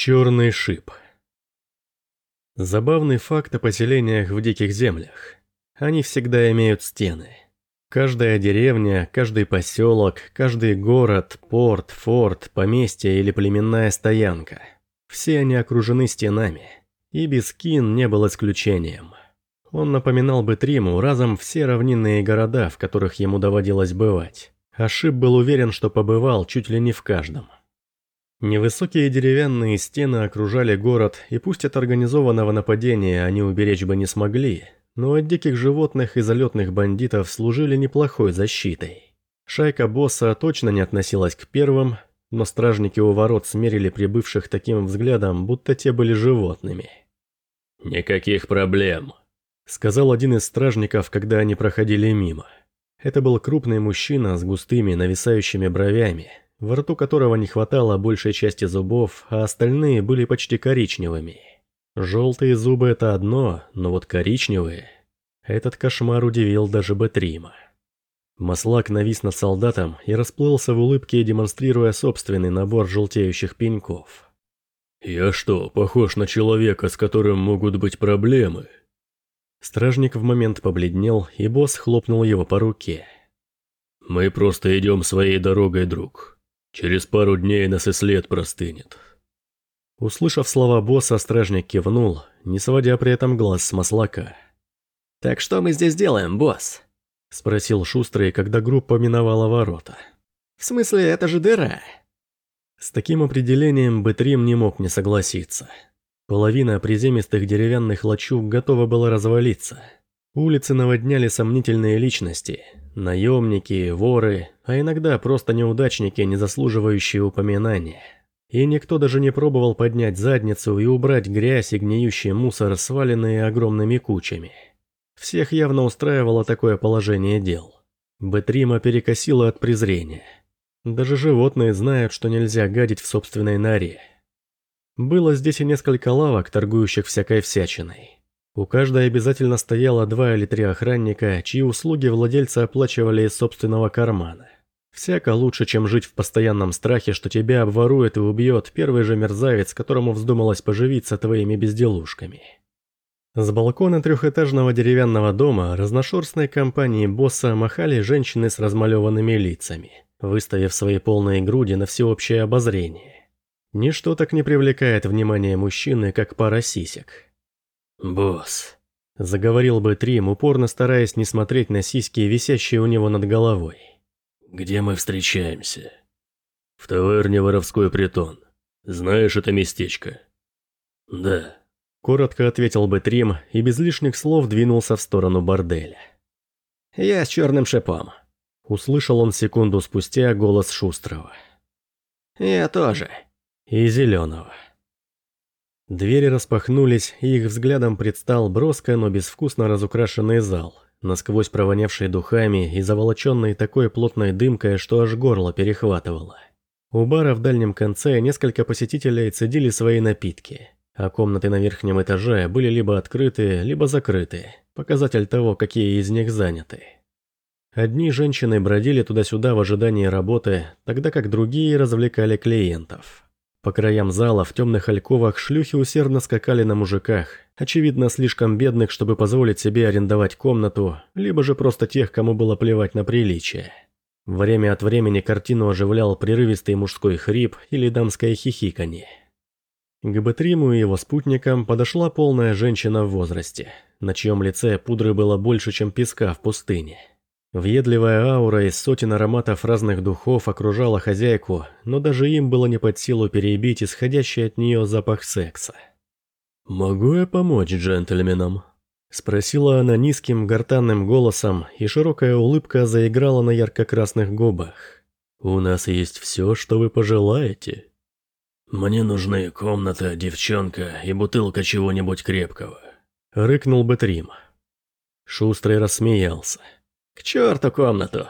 Черный шип. Забавный факт о поселениях в диких землях. Они всегда имеют стены. Каждая деревня, каждый поселок, каждый город, порт, форт, поместье или племенная стоянка. Все они окружены стенами. И Бискин не был исключением. Он напоминал бы Триму разом все равнинные города, в которых ему доводилось бывать. А Шип был уверен, что побывал чуть ли не в каждом. Невысокие деревянные стены окружали город, и пусть от организованного нападения они уберечь бы не смогли, но от диких животных и залетных бандитов служили неплохой защитой. Шайка босса точно не относилась к первым, но стражники у ворот смерили прибывших таким взглядом, будто те были животными. «Никаких проблем», — сказал один из стражников, когда они проходили мимо. Это был крупный мужчина с густыми нависающими бровями, во рту которого не хватало большей части зубов, а остальные были почти коричневыми. Желтые зубы – это одно, но вот коричневые – этот кошмар удивил даже Бетрима. Маслак навис над солдатом и расплылся в улыбке, демонстрируя собственный набор желтеющих пеньков. «Я что, похож на человека, с которым могут быть проблемы?» Стражник в момент побледнел, и босс хлопнул его по руке. «Мы просто идем своей дорогой, друг. Через пару дней нас и след простынет. Услышав слова босса, стражник кивнул, не сводя при этом глаз с маслака. «Так что мы здесь делаем, босс?» – спросил Шустрый, когда группа миновала ворота. «В смысле, это же дыра?» С таким определением Бэтрим не мог не согласиться. Половина приземистых деревянных лачуг готова была развалиться – Улицы наводняли сомнительные личности, наемники, воры, а иногда просто неудачники, не заслуживающие упоминания. И никто даже не пробовал поднять задницу и убрать грязь и гниющий мусор, сваленные огромными кучами. Всех явно устраивало такое положение дел. Бетрима перекосила от презрения. Даже животные знают, что нельзя гадить в собственной норе. Было здесь и несколько лавок, торгующих всякой всячиной. У каждой обязательно стояло два или три охранника, чьи услуги владельцы оплачивали из собственного кармана. Всяко лучше, чем жить в постоянном страхе, что тебя обворует и убьет первый же мерзавец, которому вздумалось поживиться твоими безделушками. С балкона трехэтажного деревянного дома разношерстной компании босса махали женщины с размалеванными лицами, выставив свои полные груди на всеобщее обозрение. Ничто так не привлекает внимание мужчины, как пара сисек. «Босс», — заговорил бы Трим, упорно стараясь не смотреть на сиськи, висящие у него над головой. «Где мы встречаемся?» «В таверне «Воровской притон». Знаешь это местечко?» «Да», — коротко ответил бы Трим и без лишних слов двинулся в сторону борделя. «Я с черным шипом», — услышал он секунду спустя голос Шустрого. «Я тоже». «И зеленого». Двери распахнулись, и их взглядом предстал броско, но безвкусно разукрашенный зал, насквозь провонявший духами и заволоченный такой плотной дымкой, что аж горло перехватывало. У бара в дальнем конце несколько посетителей цедили свои напитки, а комнаты на верхнем этаже были либо открыты, либо закрыты, показатель того, какие из них заняты. Одни женщины бродили туда-сюда в ожидании работы, тогда как другие развлекали клиентов. По краям зала в темных альковах шлюхи усердно скакали на мужиках, очевидно слишком бедных, чтобы позволить себе арендовать комнату, либо же просто тех, кому было плевать на приличие. Время от времени картину оживлял прерывистый мужской хрип или дамское хихиканье. К Бетриму и его спутникам подошла полная женщина в возрасте, на чьем лице пудры было больше, чем песка в пустыне. Въедливая аура из сотен ароматов разных духов окружала хозяйку, но даже им было не под силу перебить исходящий от нее запах секса. «Могу я помочь джентльменам?» Спросила она низким гортанным голосом, и широкая улыбка заиграла на ярко-красных губах. «У нас есть все, что вы пожелаете». «Мне нужны комната, девчонка и бутылка чего-нибудь крепкого», — рыкнул Бэтрим. Шустрый рассмеялся. К черту комнату.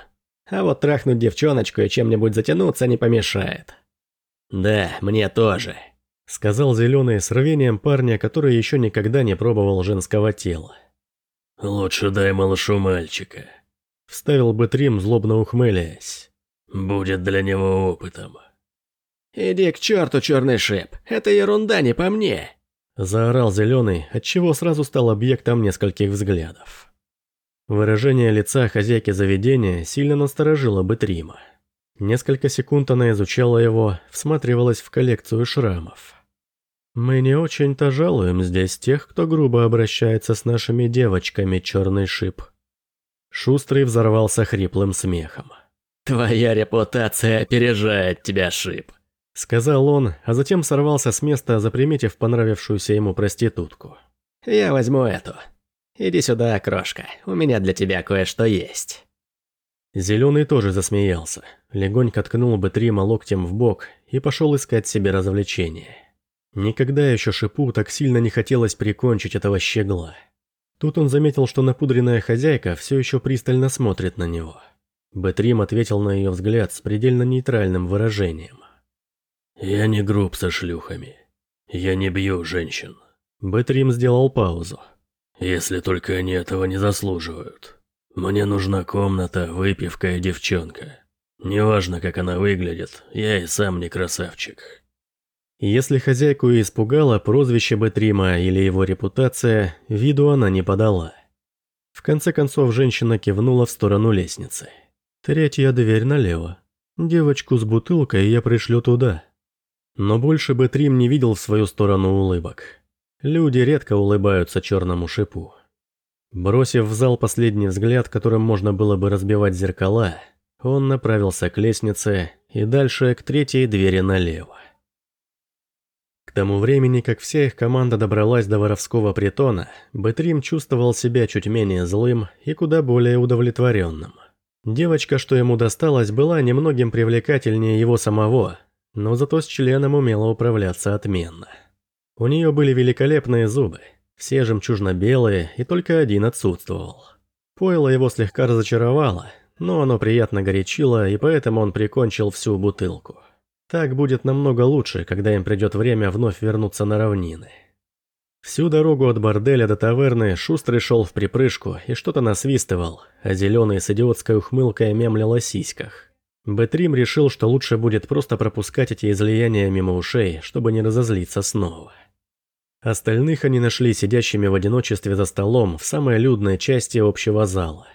А вот трахнуть девчоночку и чем-нибудь затянуться не помешает. Да, мне тоже. Сказал зеленый с рвением парня, который еще никогда не пробовал женского тела. «Лучше дай малышу мальчика», — вставил бы Трим, злобно ухмыляясь. «Будет для него опытом». «Иди к черту, черный шип, это ерунда не по мне!» Заорал зеленый, отчего сразу стал объектом нескольких взглядов. Выражение лица хозяйки заведения сильно насторожило бы Трима. Несколько секунд она изучала его, всматривалась в коллекцию шрамов. «Мы не очень-то жалуем здесь тех, кто грубо обращается с нашими девочками, черный шип». Шустрый взорвался хриплым смехом. «Твоя репутация опережает тебя, шип», — сказал он, а затем сорвался с места, заприметив понравившуюся ему проститутку. «Я возьму эту. Иди сюда, крошка, у меня для тебя кое-что есть». Зеленый тоже засмеялся, легонько ткнул бы Трима локтем в бок и пошел искать себе развлечения. Никогда еще Шипу так сильно не хотелось прикончить этого щегла. Тут он заметил, что напудренная хозяйка все еще пристально смотрит на него. Бэтрим ответил на ее взгляд с предельно нейтральным выражением. «Я не груб со шлюхами. Я не бью женщин». Бэтрим сделал паузу. «Если только они этого не заслуживают». Мне нужна комната, выпивка и девчонка. Неважно, как она выглядит, я и сам не красавчик. Если хозяйку испугало прозвище Бетрима или его репутация, виду она не подала. В конце концов, женщина кивнула в сторону лестницы. Третья дверь налево. Девочку с бутылкой я пришлю туда. Но больше Бетрим не видел в свою сторону улыбок. Люди редко улыбаются черному шипу. Бросив в зал последний взгляд, которым можно было бы разбивать зеркала, он направился к лестнице и дальше к третьей двери налево. К тому времени, как вся их команда добралась до воровского притона, Бэтрим чувствовал себя чуть менее злым и куда более удовлетворенным. Девочка, что ему досталась, была немногим привлекательнее его самого, но зато с членом умела управляться отменно. У нее были великолепные зубы – все жемчужно-белые, и только один отсутствовал. Пойло его слегка разочаровало, но оно приятно горячило, и поэтому он прикончил всю бутылку. Так будет намного лучше, когда им придет время вновь вернуться на равнины. Всю дорогу от борделя до таверны Шустрый шел в припрыжку и что-то насвистывал, а зеленый с идиотской ухмылкой мямлил о сиськах. Бэтрим решил, что лучше будет просто пропускать эти излияния мимо ушей, чтобы не разозлиться снова. Остальных они нашли сидящими в одиночестве за столом в самой людной части общего зала.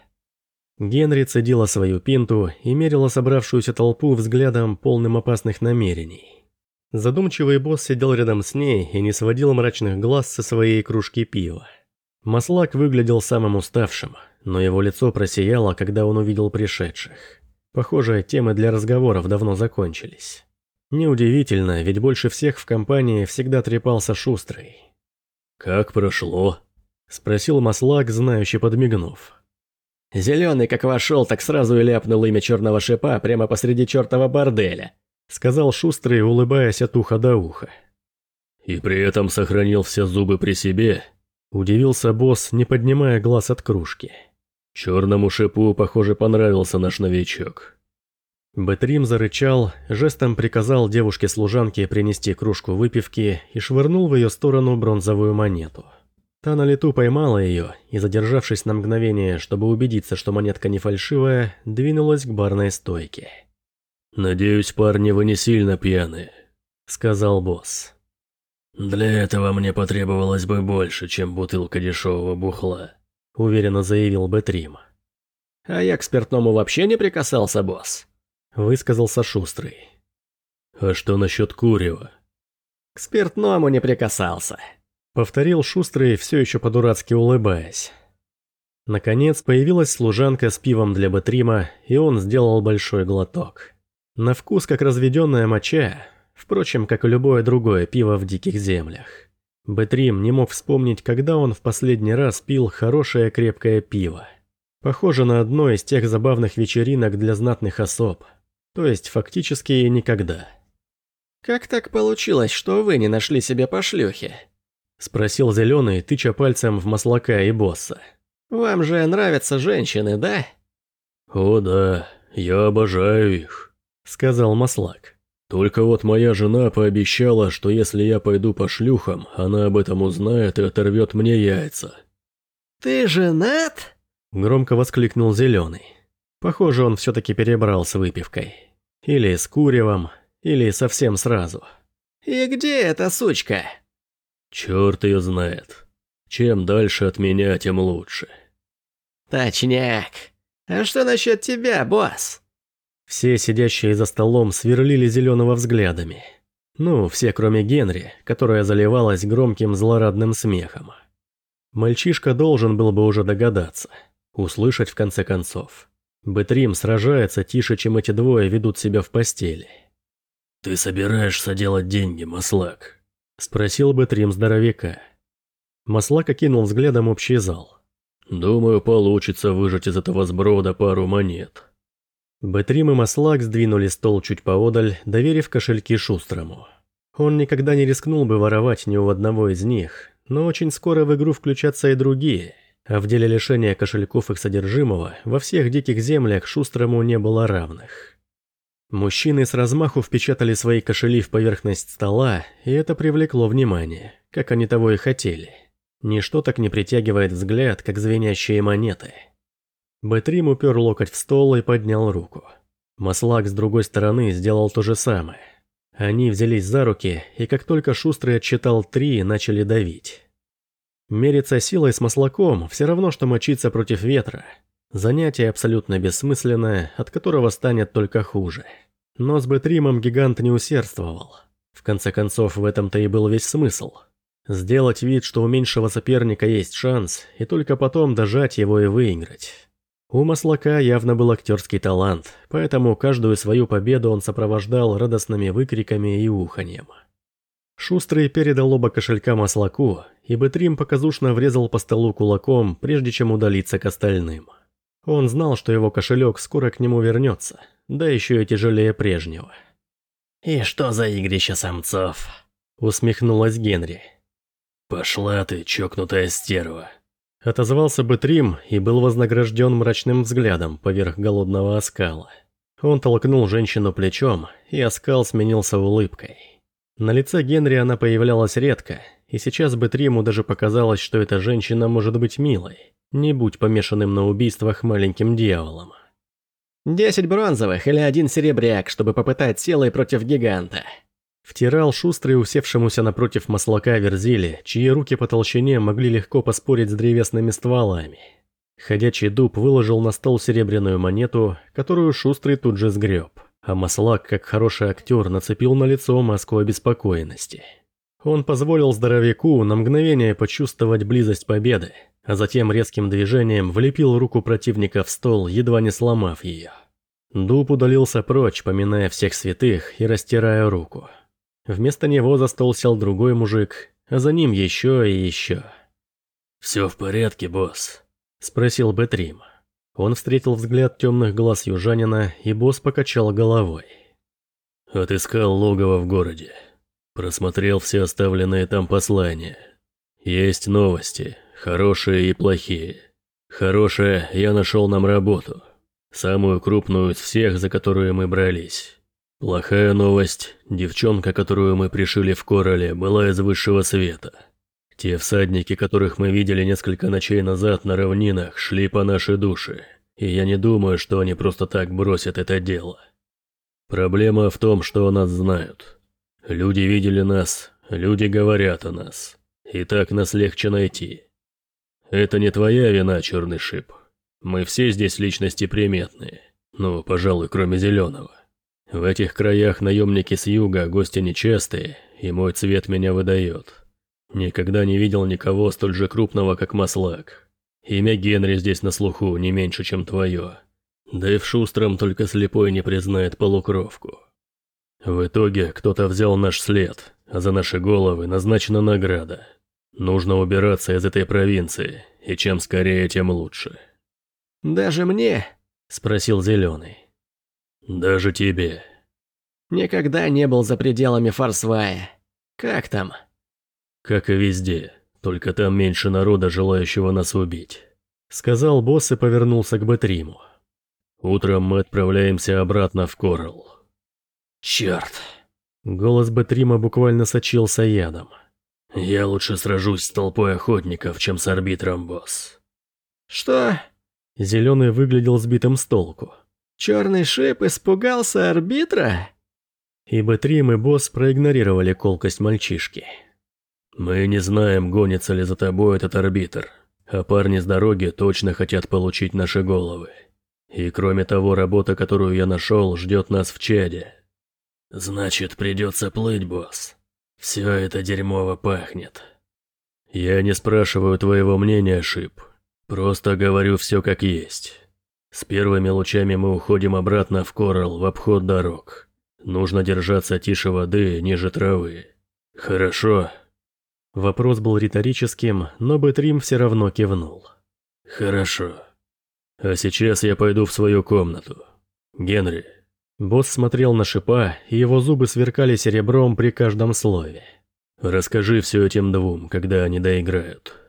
Генри цедила свою пинту и мерила собравшуюся толпу взглядом, полным опасных намерений. Задумчивый босс сидел рядом с ней и не сводил мрачных глаз со своей кружки пива. Маслак выглядел самым уставшим, но его лицо просияло, когда он увидел пришедших. Похоже, темы для разговоров давно закончились. Неудивительно, ведь больше всех в компании всегда трепался Шустрый. «Как прошло?» – спросил Маслак, знающий подмигнув. «Зеленый как вошел, так сразу и ляпнул имя черного шипа прямо посреди чертова борделя», – сказал Шустрый, улыбаясь от уха до уха. «И при этом сохранил все зубы при себе?» – удивился босс, не поднимая глаз от кружки. «Черному шипу, похоже, понравился наш новичок. Бэтрим зарычал, жестом приказал девушке-служанке принести кружку выпивки и швырнул в ее сторону бронзовую монету. Та на лету поймала ее и, задержавшись на мгновение, чтобы убедиться, что монетка не фальшивая, двинулась к барной стойке. «Надеюсь, парни, вы не сильно пьяны», — сказал босс. «Для этого мне потребовалось бы больше, чем бутылка дешевого бухла», — уверенно заявил Бэтрим. «А я к спиртному вообще не прикасался, босс», высказался Шустрый. «А что насчет курева?» «К спиртному не прикасался», — повторил Шустрый, все еще по-дурацки улыбаясь. Наконец появилась служанка с пивом для Батрима, и он сделал большой глоток. На вкус как разведенная моча, впрочем, как и любое другое пиво в диких землях. Бэтрим не мог вспомнить, когда он в последний раз пил хорошее крепкое пиво. Похоже на одно из тех забавных вечеринок для знатных особ. То есть фактически никогда. «Как так получилось, что вы не нашли себе пошлюхи?» Спросил Зеленый, тыча пальцем в маслака и босса. «Вам же нравятся женщины, да?» «О да, я обожаю их», — сказал маслак. «Только вот моя жена пообещала, что если я пойду по шлюхам, она об этом узнает и оторвет мне яйца». «Ты женат?» — громко воскликнул Зеленый. Похоже, он все-таки перебрал с выпивкой. Или с куревом, Или совсем сразу. «И где эта сучка?» «Черт ее знает. Чем дальше от меня, тем лучше». «Точняк. А что насчет тебя, босс?» Все сидящие за столом сверлили зеленого взглядами. Ну, все кроме Генри, которая заливалась громким злорадным смехом. Мальчишка должен был бы уже догадаться, услышать в конце концов. Бэтрим сражается тише, чем эти двое ведут себя в постели. «Ты собираешься делать деньги, Маслак?» – спросил Бэтрим здоровяка. Маслак окинул взглядом общий зал. «Думаю, получится выжать из этого сброда пару монет». Бэтрим и Маслак сдвинули стол чуть поодаль, доверив кошельки Шустрому. Он никогда не рискнул бы воровать ни у одного из них, но очень скоро в игру включатся и другие, а в деле лишения кошельков их содержимого во всех диких землях Шустрому не было равных. Мужчины с размаху впечатали свои кошели в поверхность стола, и это привлекло внимание, как они того и хотели. Ничто так не притягивает взгляд, как звенящие монеты – Бэтрим упер локоть в стол и поднял руку. Маслак с другой стороны сделал то же самое. Они взялись за руки, и как только Шустрый отчитал три, начали давить. Мериться силой с Маслаком все равно, что мочиться против ветра. Занятие абсолютно бессмысленное, от которого станет только хуже. Но с Бэтримом гигант не усердствовал. В конце концов, в этом-то и был весь смысл. Сделать вид, что у меньшего соперника есть шанс, и только потом дожать его и выиграть. У Маслака явно был актерский талант, поэтому каждую свою победу он сопровождал радостными выкриками и уханьем. Шустрый передал оба кошелька Маслаку, и Бэтрим показушно врезал по столу кулаком, прежде чем удалиться к остальным. Он знал, что его кошелек скоро к нему вернется, да еще и тяжелее прежнего. «И что за игрище самцов?» – усмехнулась Генри. «Пошла ты, чокнутая стерва», Отозвался бы Трим и был вознагражден мрачным взглядом поверх голодного оскала. Он толкнул женщину плечом, и оскал сменился улыбкой. На лице Генри она появлялась редко, и сейчас бы Триму даже показалось, что эта женщина может быть милой, не будь помешанным на убийствах маленьким дьяволом. «Десять бронзовых или один серебряк, чтобы попытать силой против гиганта», Втирал шустрый усевшемуся напротив маслака Верзили, чьи руки по толщине могли легко поспорить с древесными стволами. Ходячий дуб выложил на стол серебряную монету, которую шустрый тут же сгреб, а маслак, как хороший актер, нацепил на лицо маску обеспокоенности. Он позволил здоровяку на мгновение почувствовать близость победы, а затем резким движением влепил руку противника в стол, едва не сломав ее. Дуб удалился прочь, поминая всех святых и растирая руку. Вместо него за стол сел другой мужик, а за ним еще и еще. «Все в порядке, босс?» – спросил Бэтрим. Он встретил взгляд темных глаз южанина, и босс покачал головой. «Отыскал логово в городе. Просмотрел все оставленные там послания. Есть новости, хорошие и плохие. Хорошая, я нашел нам работу. Самую крупную из всех, за которую мы брались. Плохая новость. Девчонка, которую мы пришили в Короле, была из высшего света. Те всадники, которых мы видели несколько ночей назад на равнинах, шли по нашей душе, и я не думаю, что они просто так бросят это дело. Проблема в том, что о нас знают. Люди видели нас, люди говорят о нас, и так нас легче найти. Это не твоя вина, Черный Шип. Мы все здесь личности приметные, ну, пожалуй, кроме Зеленого. В этих краях наемники с юга, гости нечастые, и мой цвет меня выдает. Никогда не видел никого столь же крупного, как Маслак. Имя Генри здесь на слуху не меньше, чем твое. Да и в Шустром только слепой не признает полукровку. В итоге кто-то взял наш след, а за наши головы назначена награда. Нужно убираться из этой провинции, и чем скорее, тем лучше. «Даже мне?» – спросил Зеленый. Даже тебе. Никогда не был за пределами Фарсвая. Как там? Как и везде, только там меньше народа, желающего нас убить. Сказал босс и повернулся к Бэтриму. Утром мы отправляемся обратно в Коралл. Черт. Голос Бэтрима буквально сочился ядом. Я лучше сражусь с толпой охотников, чем с арбитром, босс. Что? Зеленый выглядел сбитым с толку. Черный шип испугался арбитра? И Бэтрим и босс проигнорировали колкость мальчишки. «Мы не знаем, гонится ли за тобой этот арбитр, а парни с дороги точно хотят получить наши головы. И кроме того, работа, которую я нашел, ждет нас в чаде». «Значит, придется плыть, босс. Все это дерьмово пахнет». «Я не спрашиваю твоего мнения, Шип. Просто говорю все как есть. С первыми лучами мы уходим обратно в Коралл в обход дорог. Нужно держаться тише воды, ниже травы. Хорошо?» Вопрос был риторическим, но Бэтрим все равно кивнул. «Хорошо. А сейчас я пойду в свою комнату. Генри». Босс смотрел на шипа, и его зубы сверкали серебром при каждом слове. «Расскажи все этим двум, когда они доиграют».